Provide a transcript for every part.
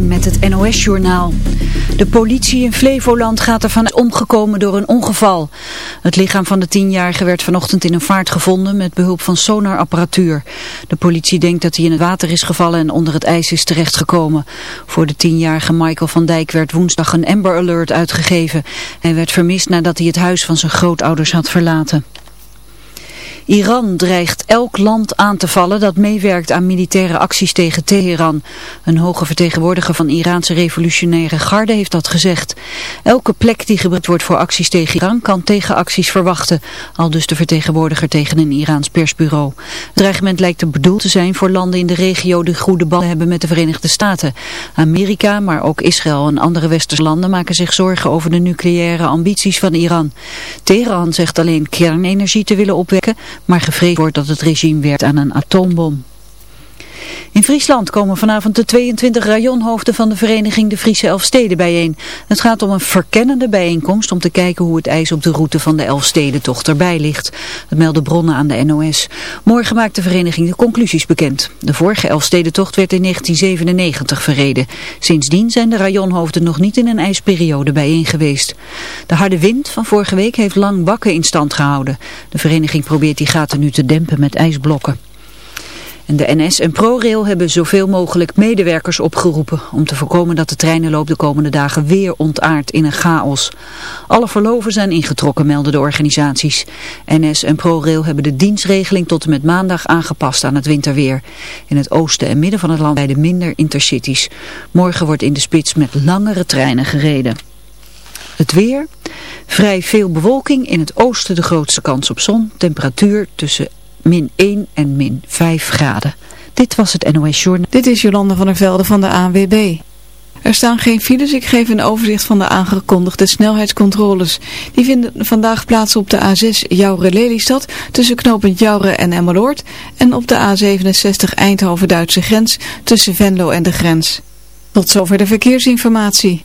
Met het NOS-journaal. De politie in Flevoland gaat ervan omgekomen door een ongeval. Het lichaam van de tienjarige werd vanochtend in een vaart gevonden met behulp van sonarapparatuur. De politie denkt dat hij in het water is gevallen en onder het ijs is terechtgekomen. Voor de tienjarige Michael van Dijk werd woensdag een Amber Alert uitgegeven. Hij werd vermist nadat hij het huis van zijn grootouders had verlaten. Iran dreigt elk land aan te vallen dat meewerkt aan militaire acties tegen Teheran. Een hoge vertegenwoordiger van Iraanse revolutionaire garde heeft dat gezegd. Elke plek die gebruikt wordt voor acties tegen Iran kan tegenacties verwachten. Al dus de vertegenwoordiger tegen een Iraans persbureau. Het dreigement lijkt er bedoeld te zijn voor landen in de regio die goede banden hebben met de Verenigde Staten. Amerika, maar ook Israël en andere westerse landen maken zich zorgen over de nucleaire ambities van Iran. Teheran zegt alleen kernenergie te willen opwekken maar gevreesd wordt dat het regime werkt aan een atoombom. In Friesland komen vanavond de 22 rajonhoofden van de vereniging De Friese Elfsteden bijeen. Het gaat om een verkennende bijeenkomst om te kijken hoe het ijs op de route van de Elfstedentocht erbij ligt. Dat melden bronnen aan de NOS. Morgen maakt de vereniging de conclusies bekend. De vorige Elfstedentocht werd in 1997 verreden. Sindsdien zijn de rajonhoofden nog niet in een ijsperiode bijeen geweest. De harde wind van vorige week heeft lang bakken in stand gehouden. De vereniging probeert die gaten nu te dempen met ijsblokken. En de NS en ProRail hebben zoveel mogelijk medewerkers opgeroepen om te voorkomen dat de treinenloop de komende dagen weer ontaart in een chaos. Alle verloven zijn ingetrokken, melden de organisaties. NS en ProRail hebben de dienstregeling tot en met maandag aangepast aan het winterweer. In het oosten en midden van het land rijden minder intercities. Morgen wordt in de spits met langere treinen gereden. Het weer. Vrij veel bewolking. In het oosten de grootste kans op zon. Temperatuur tussen min 1 en min 5 graden. Dit was het NOS Journal. Dit is Jolande van der Velde van de ANWB. Er staan geen files, ik geef een overzicht van de aangekondigde snelheidscontroles. Die vinden vandaag plaats op de A6 Jouren-Lelystad tussen knooppunt Jouren en Emmeloord en op de A67 Eindhoven-Duitse grens tussen Venlo en de grens. Tot zover de verkeersinformatie.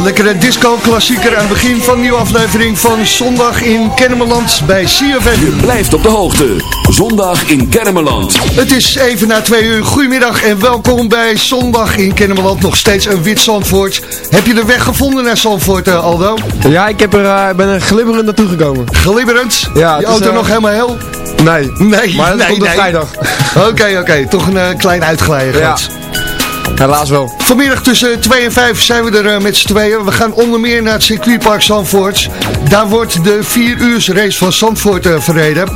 Een lekkere disco-klassieker aan het begin van een nieuwe aflevering van Zondag in Kennemerland bij CFM. Je blijft op de hoogte. Zondag in Kennemerland. Het is even na twee uur. Goedemiddag en welkom bij Zondag in Kennemerland. Nog steeds een wit Zandvoort. Heb je de weg gevonden naar Zandvoort, uh, Aldo? Ja, ik heb er, uh, ben er glibberend naartoe gekomen. Glibberend? Ja. Je auto uh, nog helemaal heel? Nee. Nee, maar dat nee, komt nee. op vrijdag. Oké, oké. Okay. Toch een klein uitglijden. Ja. Helaas wel. Vanmiddag tussen 2 en 5 zijn we er uh, met z'n tweeën. We gaan onder meer naar het circuitpark Zandvoort. Daar wordt de 4 uur race van Zandvoort uh, verreden.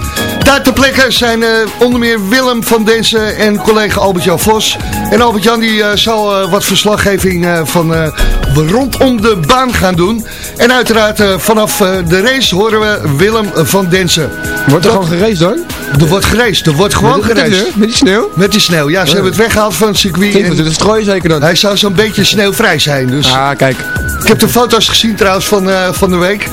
Daar ter plekke zijn uh, onder meer Willem van Densen en collega Albert-Jan Vos. En Albert-Jan die zal wat verslaggeving van rondom de baan gaan doen. En uiteraard vanaf de race horen we Willem van Densen. Wordt er Dat, gewoon geraced dan? Er wordt geraced, er wordt gewoon geraced. Met die sneeuw? Met die sneeuw, ja. Ze hebben het weggehaald van het circuit. En... Het strooien zeker dan? Hij zou zo'n beetje sneeuwvrij zijn. Dus. Ah, kijk. Ik heb de foto's gezien trouwens van, van de week.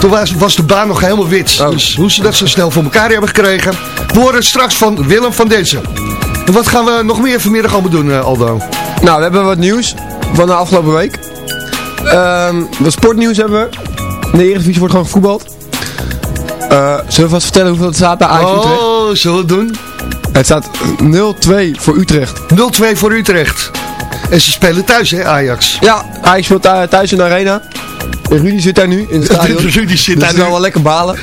Toen was, was de baan nog helemaal wit. Oh. Dus hoe ze dat zo snel voor elkaar hebben gekregen. We horen straks van Willem van Densen. En wat gaan we nog meer vanmiddag allemaal doen, uh, Aldo? Nou, we hebben wat nieuws van de afgelopen week. Um, wat sportnieuws hebben we. In de Eredivisie wordt gewoon gevoetbald. Uh, zullen we vast vertellen hoeveel het staat bij Ajax oh, Utrecht? Oh, zullen we het doen? Het staat 0-2 voor Utrecht. 0-2 voor Utrecht. En ze spelen thuis, hè, Ajax? Ja, Ajax speelt thuis in de arena. Rudy zit daar nu in het stadion. Rudy zit dus daar nu. wel lekker balen.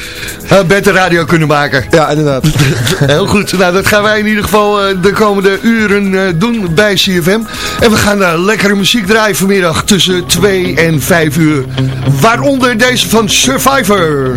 Uh, beter radio kunnen maken. Ja, inderdaad. Heel goed. Nou, dat gaan wij in ieder geval uh, de komende uren uh, doen bij CFM. En we gaan uh, lekkere muziek draaien vanmiddag tussen 2 en 5 uur. Waaronder deze van Survivor.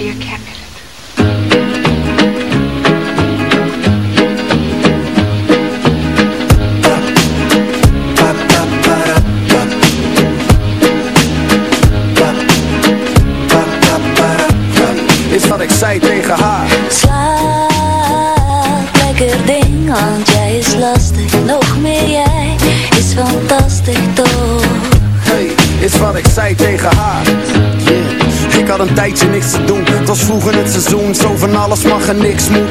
Be a Capulet. Tijdje niks te doen. Het was vroeger het seizoen Zo van alles mag en niks moet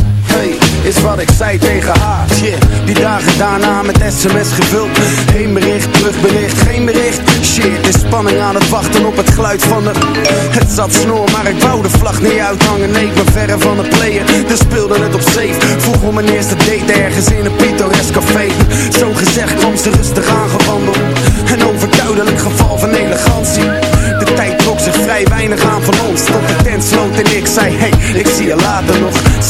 is wat ik zei tegen haar. Shit, die dagen daarna met sms gevuld. Heen bericht, terugbericht, geen bericht. Shit, de spanning aan het wachten op het geluid van de Het zat snor, maar ik wou de vlag niet uithangen. Nee, ik ben verre van het player, dus speelde het op safe. Vroeg om mijn eerste date ergens in een pittoresk café. Zo gezegd kwam ze rustig aangewandeld. Een overduidelijk geval van elegantie. De tijd trok zich vrij weinig aan van ons Tot de tent sloot en ik zei Hey, ik zie je later nog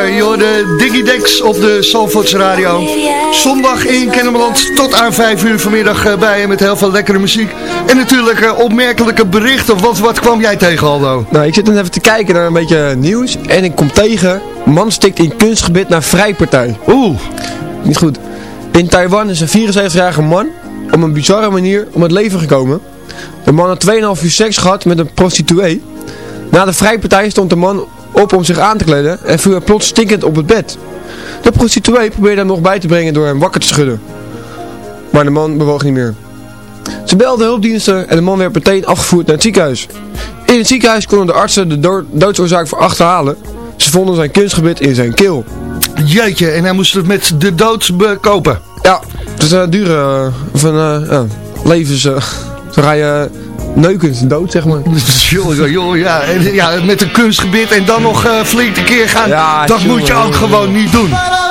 joh, de Digidex op de Zalvoorts Radio. Zondag in Kennemerland tot aan 5 uur vanmiddag eh, bij je met heel veel lekkere muziek. En natuurlijk eh, opmerkelijke berichten. Wat, wat kwam jij tegen, Aldo? Nou, ik zit dan even te kijken naar een beetje nieuws. En ik kom tegen, man stikt in kunstgebied naar vrijpartij. Oeh, Niet goed. In Taiwan is een 74-jarige man op een bizarre manier om het leven gekomen. De man had 2,5 uur seks gehad met een prostituee. Na de vrijpartij stond de man op om zich aan te kleden en viel hij plots stinkend op het bed. De prostituee probeerde hem nog bij te brengen door hem wakker te schudden. Maar de man bewoog niet meer. Ze belden hulpdiensten en de man werd meteen afgevoerd naar het ziekenhuis. In het ziekenhuis konden de artsen de do- doodsoorzaak voor achterhalen. Ze vonden zijn kunstgebied in zijn keel. jeetje, en hij moest het met de dood bekopen. Ja, het is een dure, uh, of een eh, ja, levens, eh, zo ga je neukend dood, zeg maar. joh, joh, joh, ja, en, ja, met een kunstgebied en dan nog eh, flink een keer gaan. Ja, dat moet je ook gewoon niet doen. Para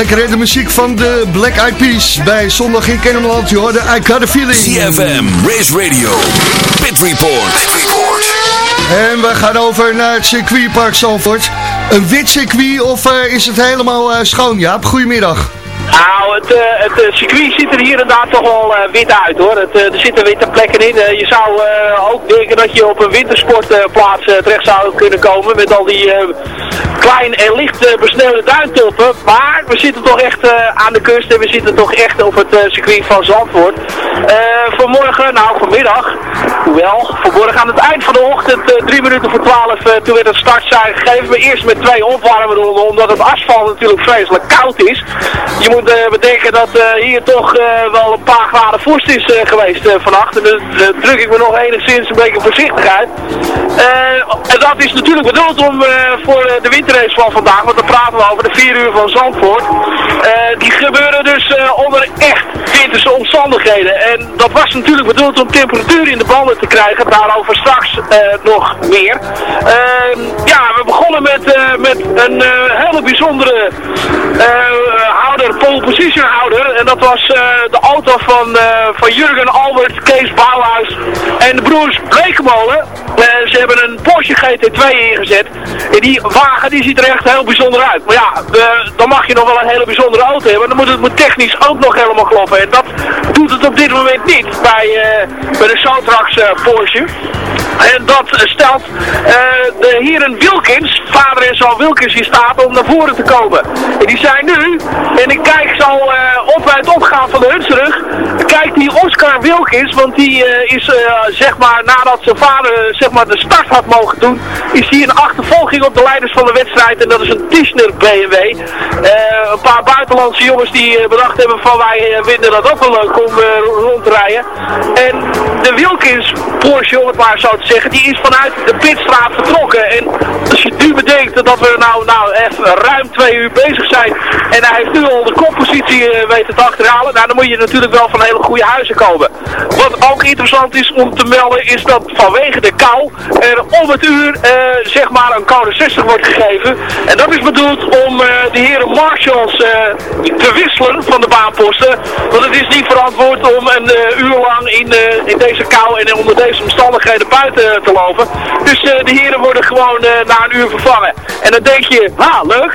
Lekker de muziek van de Black Eyed Peas bij Zondag in Kennemerland. Je hoorde I Got a Feeling. CFM, Race Radio, Pit Report. Pit Report. En we gaan over naar het circuitpark Zandvoort. Een wit circuit of uh, is het helemaal uh, schoon, Jaap? Goedemiddag. Het, het uh, circuit ziet er hier inderdaad toch wel uh, wit uit hoor. Het, er zitten witte plekken in. je zou ook denken dat je op een wintersportplaats terecht zou kunnen komen met al die klein en licht besneeuwde duintoppen. Maar we zitten toch echt aan de kust en we zitten toch echt op het circuit van Zandvoort. vanmorgen, nou vanmiddag, hoewel, vanmorgen aan het eind van de ochtend, drie minuten voor twaalf, toen werd het startsein gegeven. We eerst met twee opwarmronden, omdat het asfalt natuurlijk vreselijk koud is. Je moet moet bedenken dat uh, hier toch uh, wel een paar graden vorst is geweest vannacht. En dus druk ik me nog enigszins een beetje voorzichtig uit. en dat is natuurlijk bedoeld om voor de winterrace van vandaag, want dan praten we over de 4 uur van Zandvoort. die gebeuren dus onder echt winterse omstandigheden. En dat was natuurlijk bedoeld om temperatuur in de banden te krijgen. Daarover straks nog meer. ja, we begonnen met, met een hele bijzondere houder pole position En dat was uh, de auto van, van Jurgen Albert, Kees Bouwhuis en de broers Blekemolen. ze hebben een Porsche GT2 ingezet. En die wagen die ziet er echt heel bijzonder uit. Maar ja, dan mag je nog wel een hele bijzondere auto hebben. Dan moet het moet technisch ook nog helemaal kloppen. En dat doet het op dit moment niet bij, bij de Sotrax Porsche. En dat stelt de heren Wilkins, vader en zoon Wilkins, in staat om naar voren te komen. En die zijn nu, en ik kijk zo op bij het opgaan van de Hunsrug, kijkt die Oscar Wilkins, want die is zeg maar nadat zijn vader zeg maar de start had mogen doen, is hij in achtervolging op de leiders van de wedstrijd en dat is een Tischner BMW. een paar buitenlandse jongens die bedacht hebben van wij vinden dat ook wel leuk om rond te rijden. En de Wilkins Porsche, om het maar zo te die is vanuit de pitstraat vertrokken. En als je nu bedenkt dat we nou, nou echt ruim twee uur bezig zijn nu al de koppositie weten te achterhalen, nou dan moet je natuurlijk wel van hele goede huizen komen. Wat ook interessant is om te melden is dat vanwege de kou er om het uur zeg maar een koude 60 wordt gegeven. En dat is bedoeld om de heren marshals te wisselen van de baanposten. Want het is niet verantwoord om een uur lang in, in deze kou en onder deze omstandigheden buiten te lopen. Dus de heren worden gewoon na een uur vervangen. En dan denk je, ha, leuk.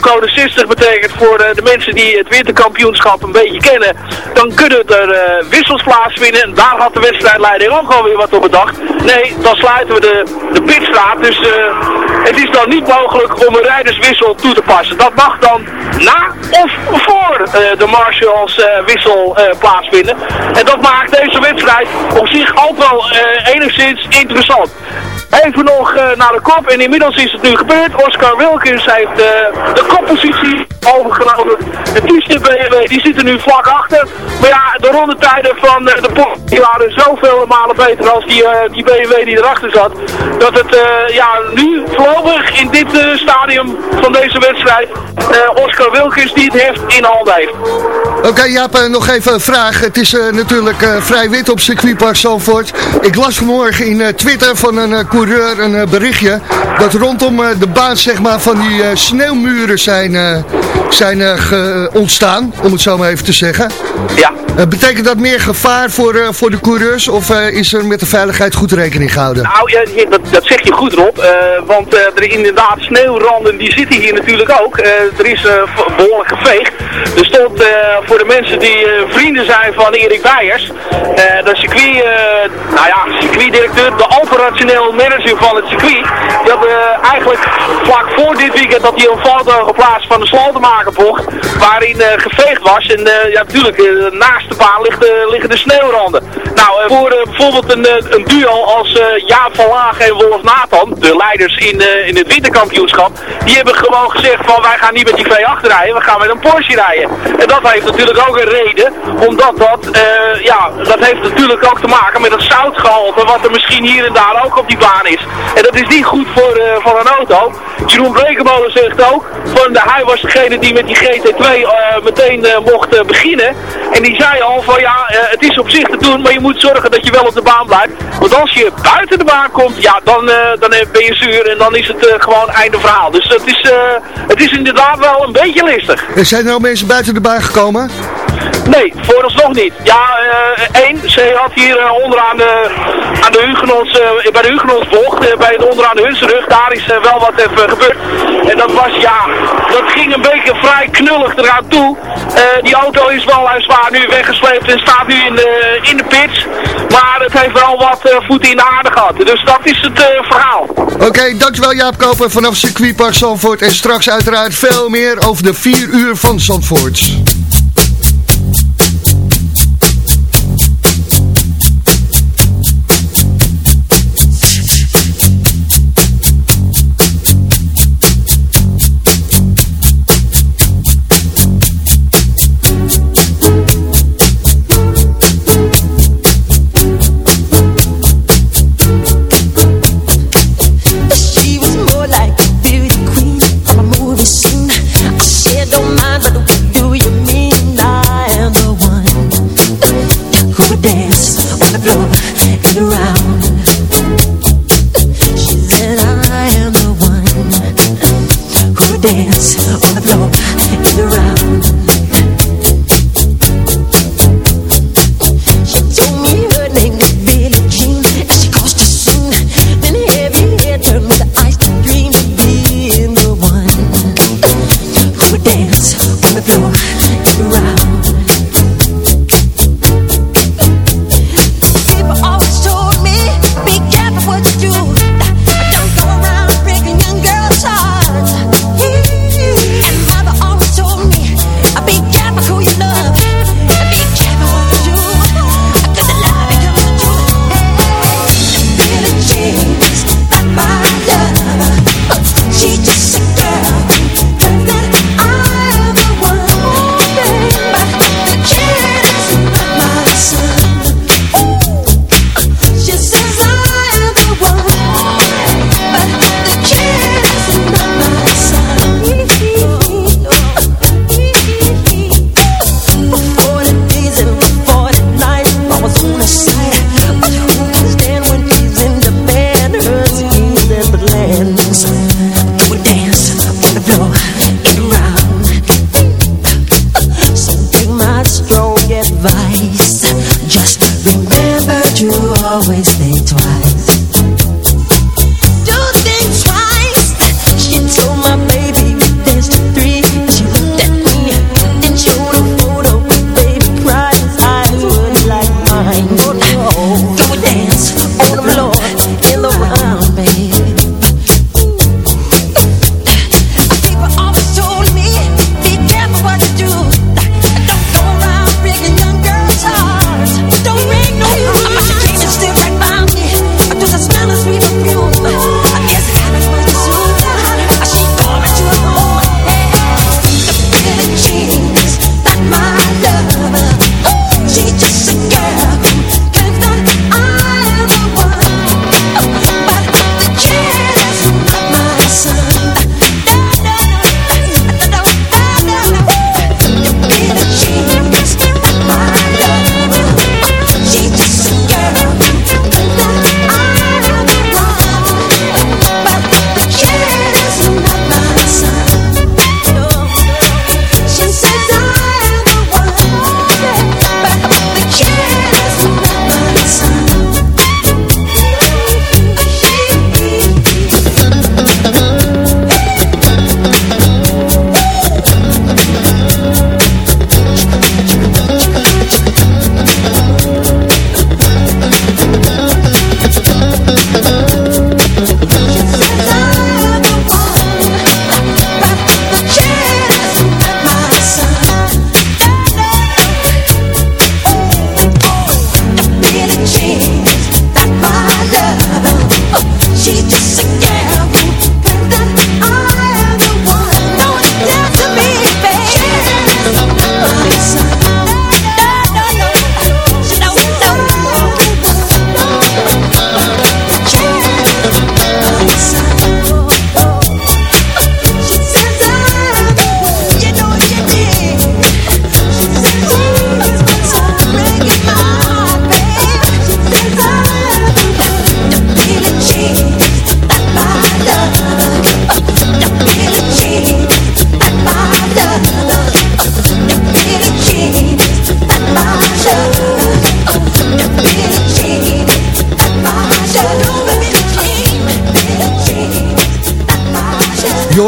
code 60 betekent voor de mensen die het winterkampioenschap een beetje kennen, dan kunnen er wissels plaatsvinden. En daar had de wedstrijdleiding ook alweer wat op bedacht. Nee, dan sluiten we de, de pitstraat. Dus het is dan niet mogelijk om een rijderswissel toe te passen. Dat mag dan na of voor de marshals wissel plaatsvinden. En dat maakt deze wedstrijd op zich ook wel enigszins interessant. Even nog naar de kop en inmiddels is het nu gebeurd. Oscar Wilkins heeft de koppositie overgenomen. De Tiesje BMW die zit er nu vlak achter. Maar ja, de rondetijden van de Porsche waren zoveel malen beter als die, die BMW die erachter zat. Dat het ja, nu voorlopig in dit stadium van deze wedstrijd Oscar Wilkins die het heft in handen heeft. Oké okay, Jaap, nog even een vraag. Het is natuurlijk vrij wit op circuitpark Zalvoort. Ik las vanmorgen in Twitter van een coureur een berichtje dat rondom de baan zeg maar, van die sneeuwmuren zijn, zijn ontstaan, om het zo maar even te zeggen. Ja. betekent dat meer gevaar voor, voor de coureurs of is er met de veiligheid goed rekening gehouden? Nou, ja, dat, dat zeg je goed Rob, want er inderdaad sneeuwranden die zitten hier natuurlijk ook. er is behoorlijk geveegd. Er stond voor de mensen die vrienden zijn van Erik Weijers, de circuit, nou ja, circuitdirecteur, de operationeel manager van het circuit, die had eigenlijk vlak voor dit weekend dat hij een foto geplaatst van de slotenmakerbocht, waarin geveegd was. En ja, natuurlijk, naast de baan liggen de sneeuwranden. Nou, voor bijvoorbeeld een, een duo als Jaap van Laag en Wolf Nathan, de leiders in, in het winterkampioenschap, die hebben gewoon gezegd van wij gaan niet met die V8 rijden, we gaan met een Porsche rijden. En dat heeft natuurlijk ook een reden, omdat dat, ja, dat heeft natuurlijk ook te maken met het zoutgehalte wat er misschien hier en daar ook op die baan is. En dat is niet goed voor, uh, voor een auto. Jeroen Blekemolen zegt ook, van de, hij was degene die met die GT2 uh, meteen uh, mocht beginnen. En die zei al van ja, het is op zich te doen, maar je moet zorgen dat je wel op de baan blijft. Want als je buiten de baan komt, ja, dan, dan ben je zuur en dan is het gewoon einde verhaal. Dus het is, het is inderdaad wel een beetje listig. Zijn er nou mensen buiten de baan gekomen? Nee, vooralsnog niet. Ja, één, ze had hier onderaan de, aan de Huguenots, uh, bij de Huguenotsbocht, bij het onderaan de Hunsrug, daar is wel wat even gebeurd. En dat was, ja, dat ging een beetje vrij knullig eraan toe. die auto is wel zwaar nu weggesleept en staat nu in de, in de pits. Maar het heeft wel wat voeten in de aarde gehad. Dus dat is het verhaal. Oké, dankjewel Jaap Koper vanaf circuitpark Zandvoort. En straks uiteraard veel meer over de 4 uur van Zandvoort.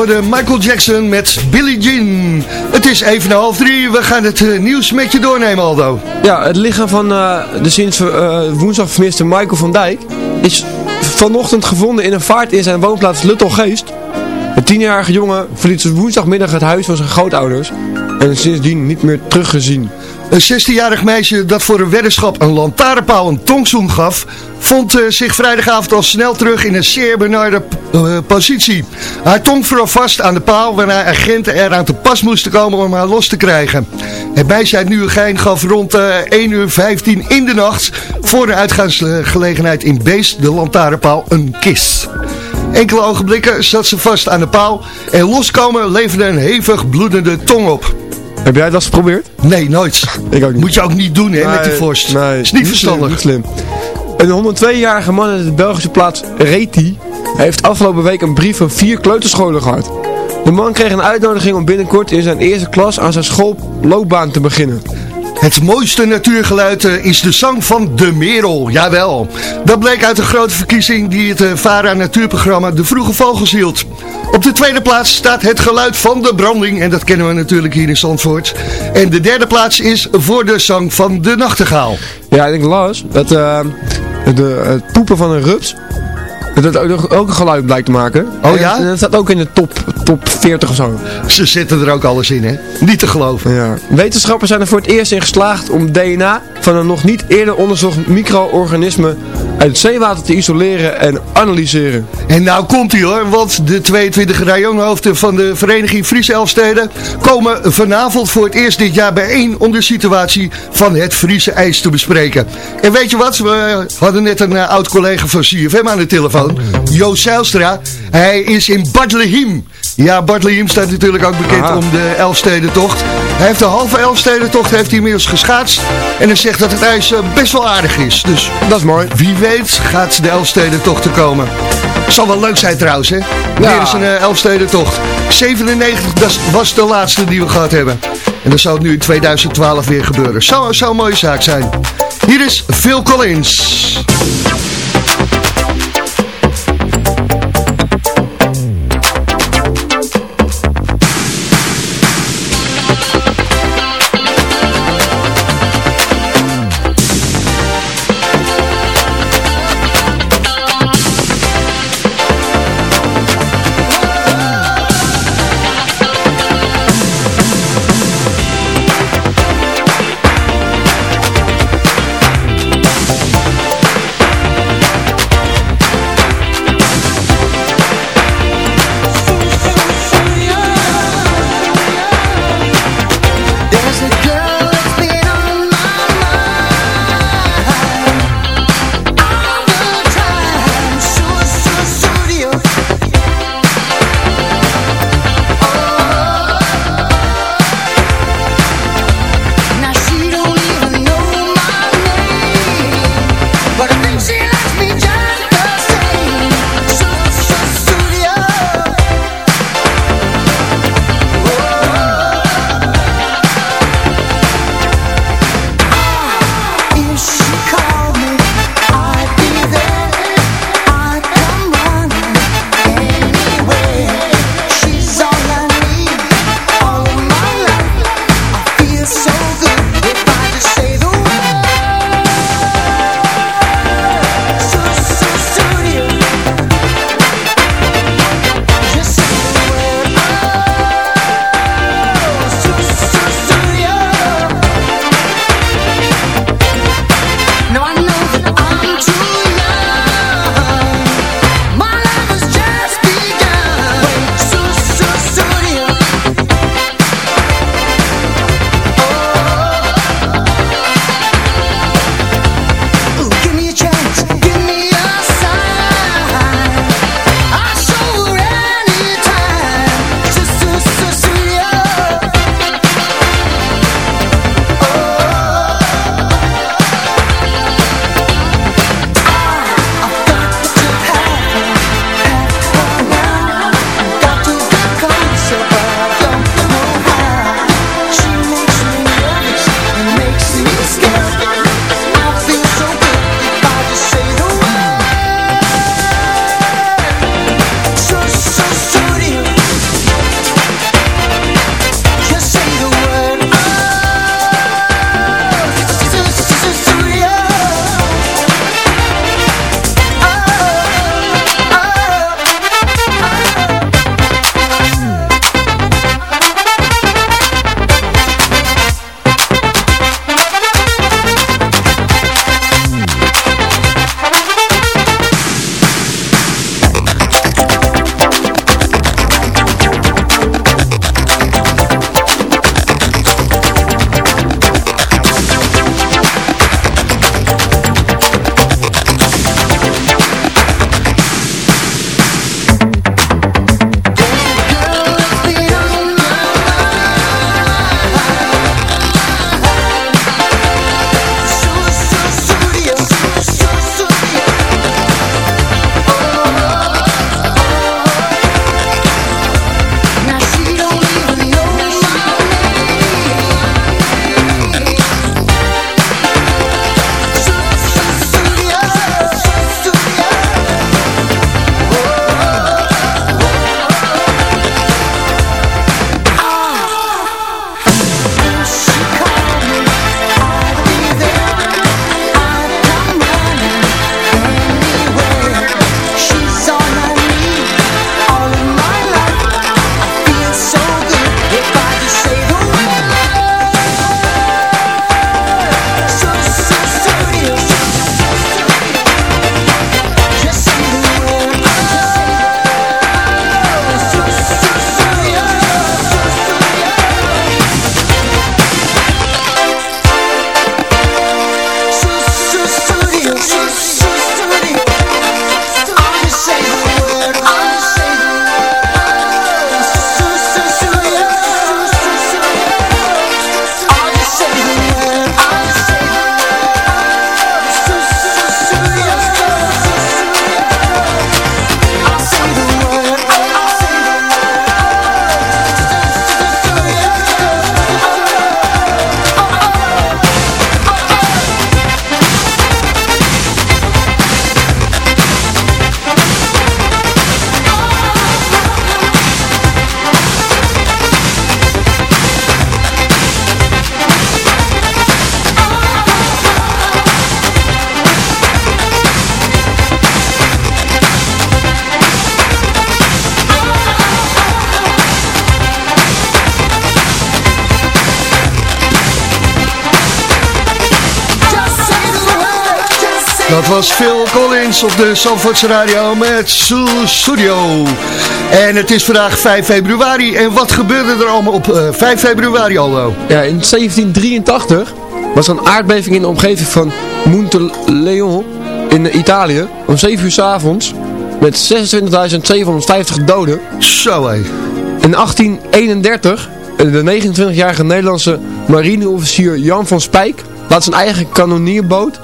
De Michael Jackson met Billie Jean. Het is even half drie. We gaan het uh, nieuws met je doornemen, Aldo. Ja, het lichaam van uh, de sinds uh, woensdag vermiste Michael van Dijk is vanochtend gevonden in een vaart in zijn woonplaats Luttelgeest. De tienjarige jongen verliet woensdagmiddag het huis van zijn grootouders en sindsdien niet meer teruggezien. Een 16-jarig meisje dat voor een weddenschap een lantaarnpaal een tongzoen gaf, vond uh, zich vrijdagavond al snel terug in een zeer benarde uh, positie. Haar tong vroeg vast aan de paal waarna agenten er aan te pas moesten komen om haar los te krijgen. Het meisje uit Nieuwegein gaf rond uh, 1 uur 15 in de nacht voor de uitgaansgelegenheid in Beest de lantaarnpaal een kist. Enkele ogenblikken zat ze vast aan de paal en loskomen leverde een hevig bloedende tong op. Heb jij dat geprobeerd? Nee, nooit. Ik ook niet. Moet je ook niet doen, hè, nee, met die vorst. Nee, is niet, niet verstandig. Slim, niet slim. Een 102-jarige man uit de Belgische plaats Reti heeft afgelopen week een brief van vier kleuterscholen gehad. De man kreeg een uitnodiging om binnenkort in zijn eerste klas aan zijn schoolloopbaan te beginnen. Het mooiste natuurgeluid eh, is de zang van de merel. Jawel. Dat bleek uit een grote verkiezing die het uh, VARA natuurprogramma De Vroege Vogels hield. Op de tweede plaats staat het geluid van de branding. En dat kennen we natuurlijk hier in Zandvoort. En de derde plaats is voor de zang van de nachtegaal. Ja, ik denk Lars, dat uh, de, het poepen van een rups dat ook, ook een geluid blijkt te maken. Oh ja? Dat staat ook in de top, top 40 of zo. Ze zitten er ook alles in, hè? Niet te geloven. Ja. Wetenschappers zijn er voor het eerst in geslaagd om DNA van een nog niet eerder onderzocht micro-organisme uit het zeewater te isoleren en analyseren. En nou komt hij hoor, want de 22 rajonhoofden van de vereniging Friese Elfsteden komen vanavond voor het eerst dit jaar bijeen om de situatie van het Friese ijs te bespreken. En weet je wat, we hadden net een uh, oud collega van CFM aan de telefoon, Joost Zijlstra. Hij is in Bad Ja, Bad staat natuurlijk ook bekend Aha. om de Elfstedentocht. Hij heeft de halve Elfstedentocht heeft hij inmiddels geschaatst. En hij zegt dat het ijs uh, best wel aardig is. Dus dat is mooi. Wie weet gaat de Elfstedentocht te komen. Zal wel leuk zijn trouwens, hè? Ja. Weer is een uh, Elfstedentocht. 97 dat was de laatste die we gehad hebben. En dan zal het nu in 2012 weer gebeuren. Zou, zou een mooie zaak zijn. Hier is Phil Collins. Dat was Phil Collins op de Zandvoortse Radio met Sue Studio. En het is vandaag 5 februari. En wat gebeurde er allemaal op uh, 5 februari, Aldo? Ja, in 1783 was er een aardbeving in de omgeving van Monteleon in Italië. Om 7 uur s avonds. Met 26.750 doden. Zo hé. In 1831, de 29-jarige Nederlandse marineofficier Jan van Spijk laat zijn eigen kanonierboot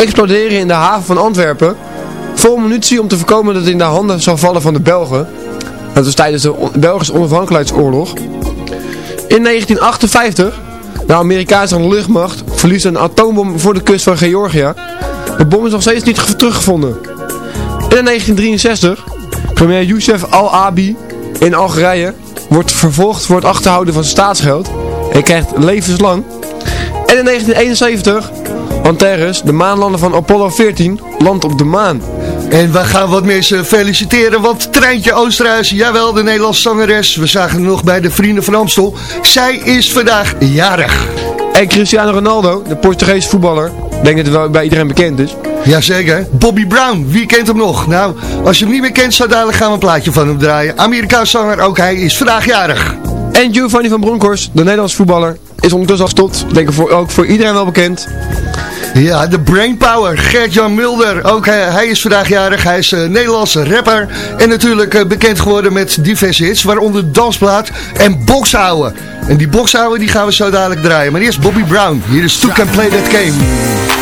exploderen in de haven van Antwerpen. Vol munitie om te voorkomen dat het in de handen zou vallen van de Belgen. Dat was tijdens de Belgische onafhankelijkheidsoorlog. In 1958, de Amerikaanse luchtmacht verliest een atoombom voor de kust van Georgia. De bom is nog steeds niet teruggevonden. in 1963, premier Youssef Al-Abi in Algerije wordt vervolgd voor het achterhouden van staatsgeld. Hij krijgt levenslang. En in 1971 Antares, de maanlander van Apollo 14, landt op de maan. En we gaan wat mensen feliciteren, want Treintje Oosterhuis, jawel, de Nederlandse zangeres, we zagen nog bij de Vrienden van Amstel, zij is vandaag jarig. En Cristiano Ronaldo, de Portugese voetballer, ik denk dat het wel bij iedereen bekend is. Jazeker, Bobby Brown, wie kent hem nog? Nou, als je hem niet meer kent, zo dadelijk gaan we een plaatje van hem draaien. Amerikaans zanger, ook hij is vandaag jarig. En Giovanni van Bronckhorst, de Nederlandse voetballer, is ondertussen al gestopt. Denk ik voor, ook voor iedereen wel bekend. Ja, de brainpower. Gert-Jan Mulder. Ook hij, hij, is vandaag jarig. Hij is uh, Nederlandse rapper. En natuurlijk uh, bekend geworden met diverse hits. Waaronder Dansplaat en Boxhouden. En die Boxhouden die gaan we zo dadelijk draaien. Maar eerst Bobby Brown. Hier is Took and Play That Game.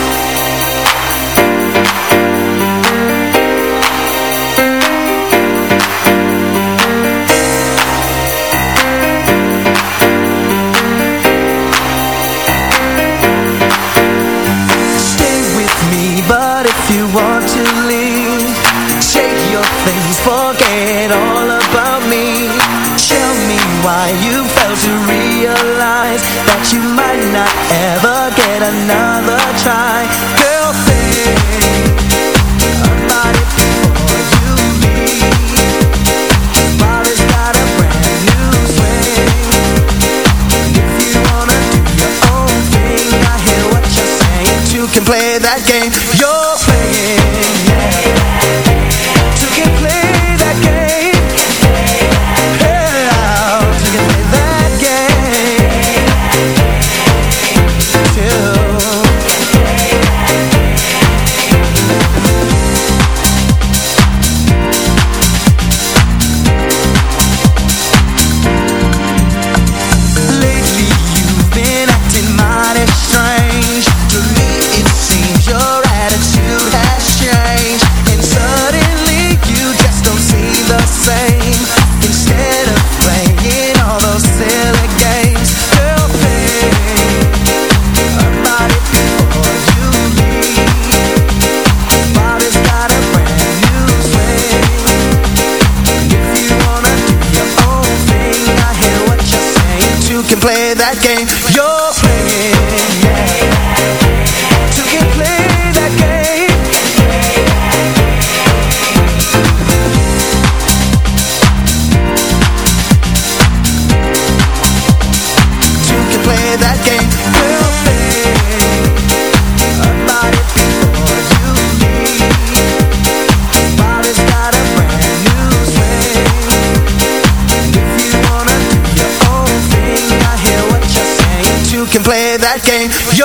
game.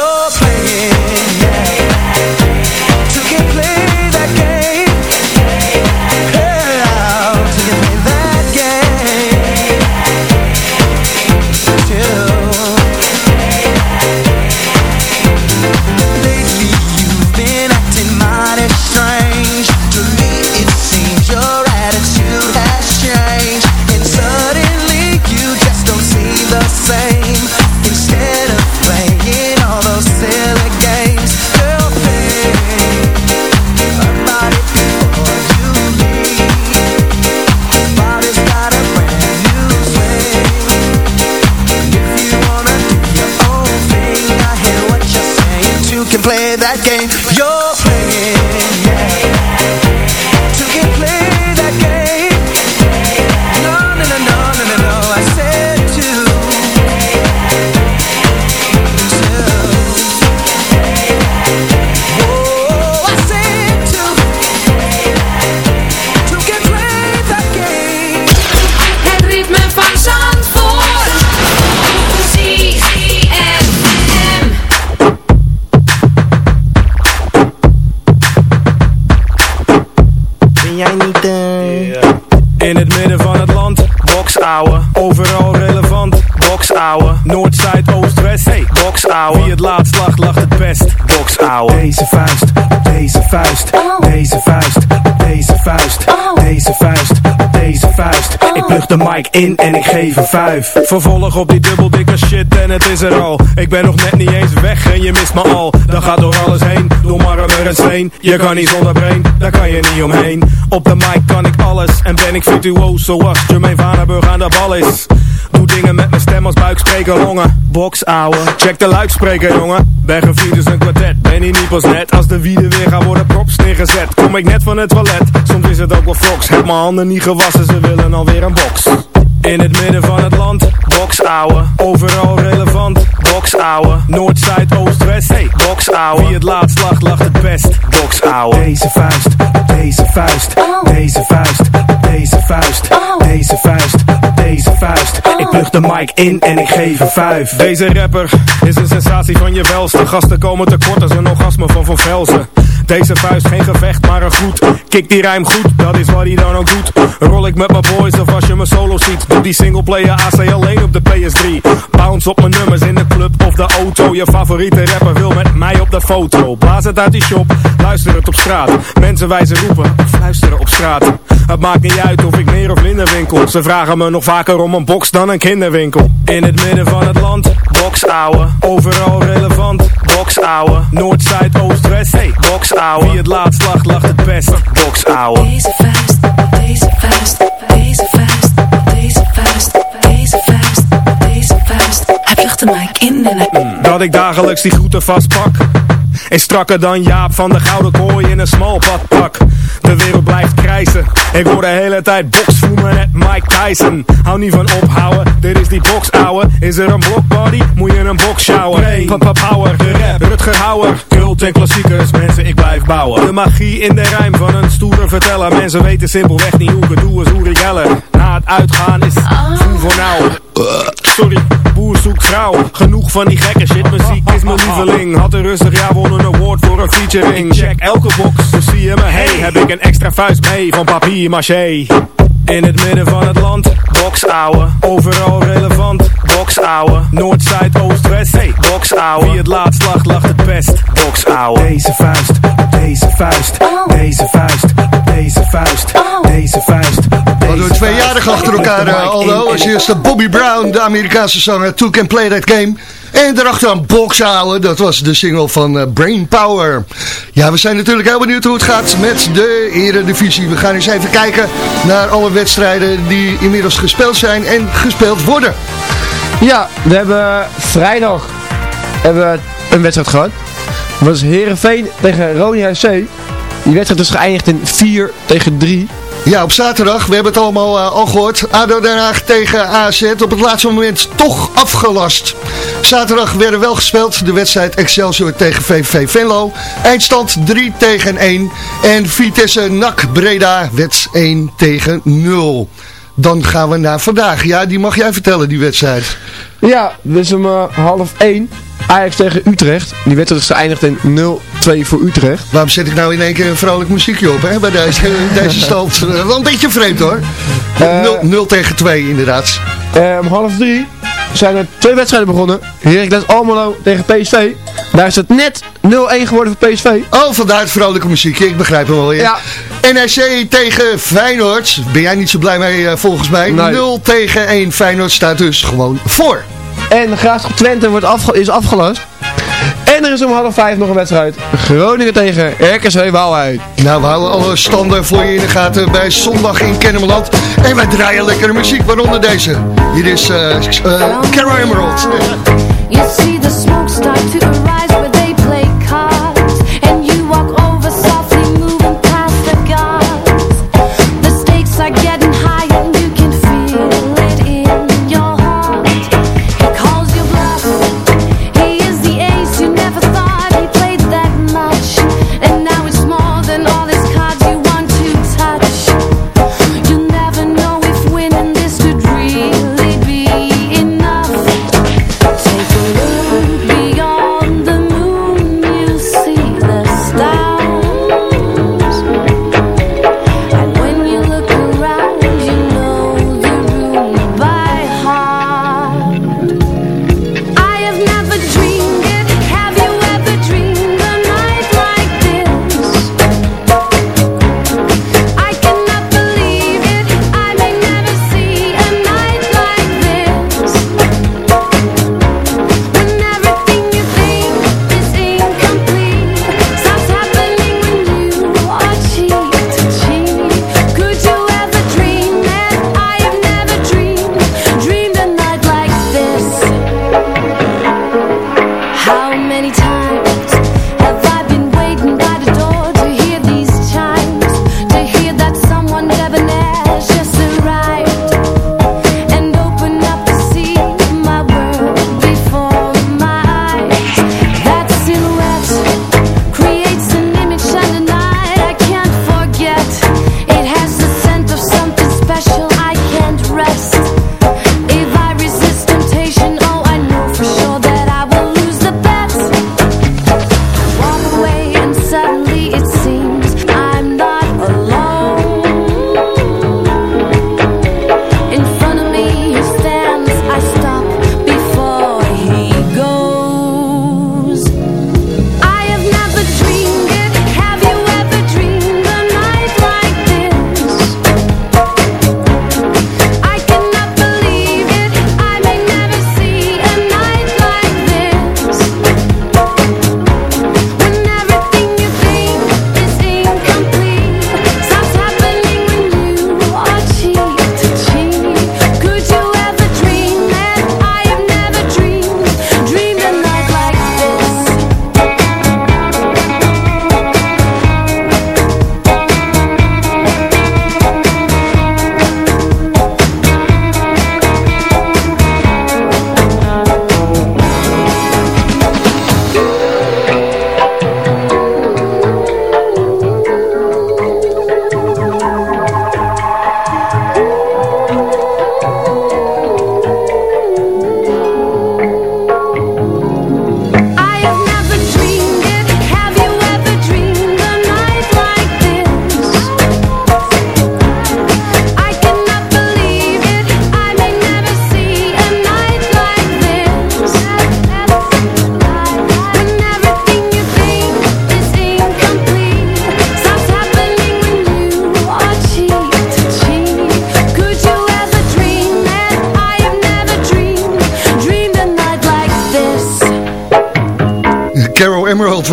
can play that game. You're de mic in en ik geef een vijf. Vervolg op die dubbeldikke shit en het is er al. Ik ben nog net niet eens weg en je mist me al. Dan gaat door alles heen, door marmer en steen. Je kan niet zonder brain, daar kan je niet omheen. Op de mic kan ik alles en ben ik virtuoos zoals Jermaine Vanenburg aan de bal is. Doe dingen met mijn stem als buikspreker longen. Box ouwe, check de luidspreker jongen. Ben gevierd dus een kwartet, ben hier niet pas net. Als de wieden weer gaan worden props neergezet. Kom ik net van het toilet, soms is het ook wel froks. Heb mijn handen niet gewassen, ze willen alweer een box. In het midden van het land, box ouwe. Overal relevant, box ouwe. Noord, Zuid, Oost, West, hey, box ouwe. Wie het laatst lacht, lacht het best, box ouwe. Deze vuist, deze vuist, deze vuist, deze vuist, deze vuist, deze vuist. Ik plug de mic in en ik geef een vijf. Deze rapper is een sensatie van je welste. Gasten komen tekort als een orgasme van Van Velzen. Deze vuist geen gevecht, maar een goed. Kik die rijm goed, dat is wat hij dan ook doet. Rol ik met mijn boys of als je mijn solo ziet. Doe die singleplayer AC alleen op de PS3. Bounce op mijn nummers in de club of de auto. Je favoriete rapper wil met mij op de foto. Blaas het uit die shop, luister het op straat. Mensen wijzen roepen fluisteren op straat. Het maakt niet uit of ik meer of minder winkel. Ze vragen me nog vaker om een box dan een kinderwinkel. In het midden van het land, box ouwe. Overal relevant, box ouwe. Noord, Zuid, Oost, West, hey, box ouwe. Wie het laatst lacht, lacht het best, box ouwe. Deze vuist, deze vuist, deze vuist, deze vuist, deze vuist, deze vuist. Hij plucht de mic in en hij... Dat ik dagelijks die groeten vastpak. Is strakker dan Jaap van de Gouden Kooi in een smalpad pak. De wereld blijft krijsen. Ik hoor de hele tijd boxvoemen met Mike Tyson. Hou niet van ophouden, dit is die box ouwe. Is er een blockbody, moet je een box shower. Papa power, rap, Rutger Hauer. Cult en klassiekers, mensen ik blijf bouwen. De magie in de rijm van een stoere verteller. Mensen weten simpelweg niet hoe ik het doe als Uri Geller. Na het uitgaan is voel voor nou. Sorry, boer zoekt vrouw. Genoeg van die gekke shit, muziek is mijn lieveling. Had een rustig jaar, won een award voor een featuring. Check elke box, dus zie je me, hey. Heb ik een extra vuist mee van papier maché. In het midden van het land, box ouwe. Overal relevant, box ouwe. Noord, Zuid, Oost, West, hey, box ouwe. Wie het laatst lacht, lacht het best, box ouwe. Deze vuist, op deze vuist, deze vuist, op deze vuist, deze vuist. We hadden we tweejarig achter elkaar, eh, Aldo. Als eerste Bobby Brown, de Amerikaanse zanger, Two Can Play That Game. En daarachter een box houden, dat was de single van eh, Brain Power. Ja, we zijn natuurlijk heel benieuwd hoe het gaat met de Eredivisie. We gaan eens even kijken naar alle wedstrijden die inmiddels gespeeld zijn en gespeeld worden. Ja, we hebben vrijdag hebben we een wedstrijd gehad. Dat was Herenveen tegen Ronia SC. Die wedstrijd is geëindigd in 4 tegen 3. Ja, op zaterdag, we hebben het allemaal eh, al gehoord. ADO Den Haag tegen AZ. Op het laatste moment toch afgelast. Zaterdag werden wel gespeeld. De wedstrijd Excelsior tegen VVV Venlo. Eindstand 3 tegen 1. En Vitesse NAC Breda werd 1 tegen 0. Dan gaan we naar vandaag. Ja, die mag jij vertellen, die wedstrijd. Ja, dus om eh, half 1. Ajax tegen Utrecht. Die wedstrijd is geëindigd in 0-2 voor Utrecht. Waarom zet ik nou in één keer een vrolijk muziekje op hè, bij deze, deze stand? Eh, Wel een beetje vreemd hoor. 0 tegen 2 inderdaad. Eh, om half 3 zijn er twee wedstrijden begonnen. Heracles Almelo tegen PSV. Daar is het net 0-1 geworden voor PSV. Oh, vandaar het vrolijke muziekje. Ik begrijp hem wel. Ja. NEC tegen Feyenoord. Ben jij niet zo blij mee eh, volgens mij? Nee. 0 tegen 1. Feyenoord staat dus gewoon voor. En Graafschap Twente wordt afge is afgelast. En er is om half 5 nog een wedstrijd. Groningen tegen RKC Waalwijk. Nou, we houden alle standen voor je in de gaten bij Zondag in Kennemerland. En wij draaien lekkere muziek, waaronder deze. Hier is uh, uh, Carol Emerald. You see the smoke start to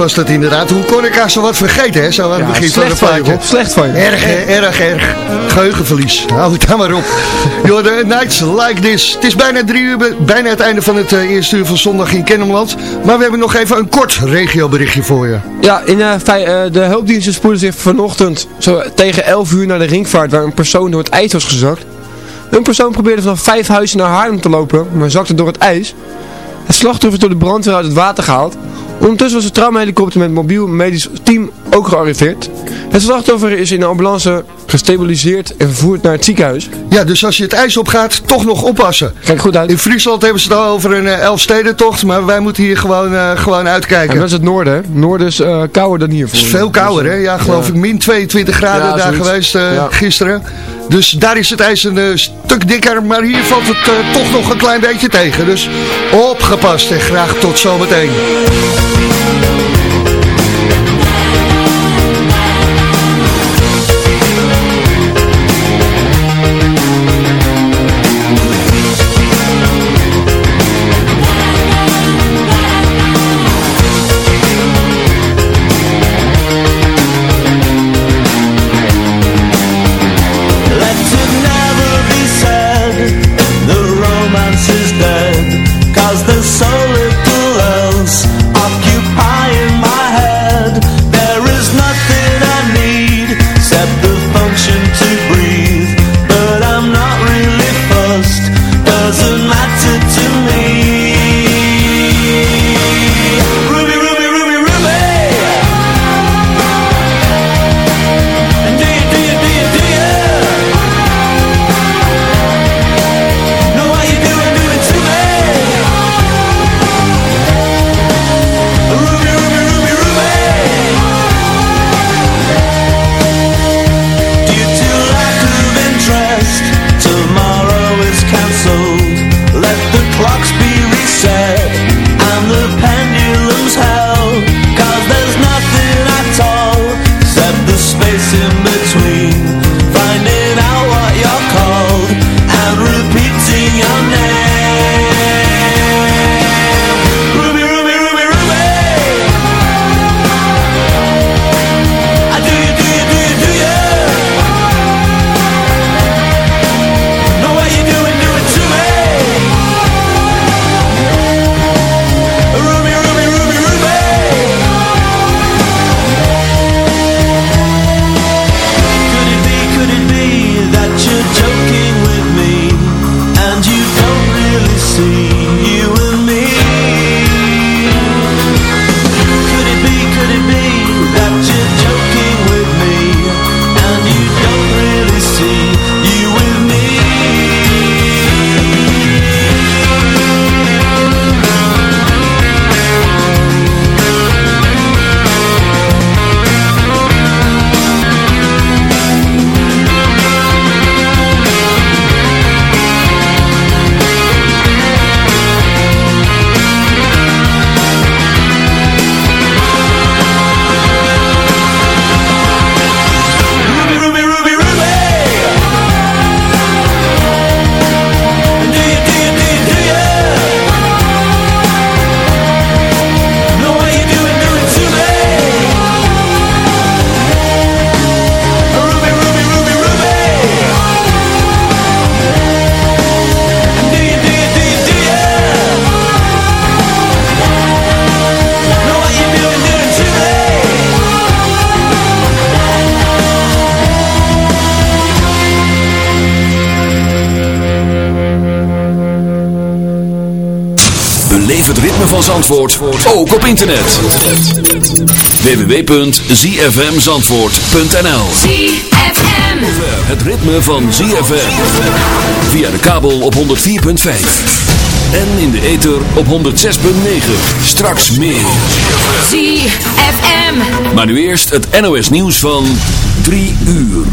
was dat inderdaad. Hoe kon ik haar zo wat vergeten, hè? Zo aan het Ja, begin van slecht de plaatje. Slecht van je. Erg, hè? erg, erg. Geheugenverlies. Hou het daar maar op. Joh, de Nights Like This. Het is bijna drie uur, bijna het einde van het eh, eerste uur van zondag in Kennemerland. Maar we hebben nog even een kort regioberichtje voor je. Ja, in, eh, eh, de hulpdiensten spoeden zich vanochtend zo tegen 11 uur naar de ringvaart waar een persoon door het ijs was gezakt. Een persoon probeerde vanaf vijf huizen naar Haarlem te lopen, maar zakte door het ijs. Het slachtoffer is door de brandweer uit het water gehaald. Ondertussen was de traumahelikopter met mobiel medisch team ook gearriveerd. Het slachtoffer is in de ambulance gestabiliseerd en vervoerd naar het ziekenhuis. Ja, dus als je het ijs opgaat, toch nog oppassen. Kijk goed uit. In Friesland hebben ze het al over een eh, elfstedentocht, maar wij moeten hier gewoon, eh, gewoon uitkijken. En dat is het noorden, hè. Noorden is eh, kouder dan hier. Het is veel kouder, hè? Ja, geloof ik min 22 graden Ja, daar geweest Ja. gisteren. Dus daar is het ijs een stuk dikker, maar hier valt het toch nog een klein beetje tegen. Dus opgepast en graag tot zometeen. Thank you. Zandvoort ook op internet. www.zfmzandvoort.nl ZFM. Het ritme van ZFM. Via de kabel op 104.5. En in de ether op 106.9. Straks meer. ZFM. Maar nu eerst het NOS nieuws van 3 uur.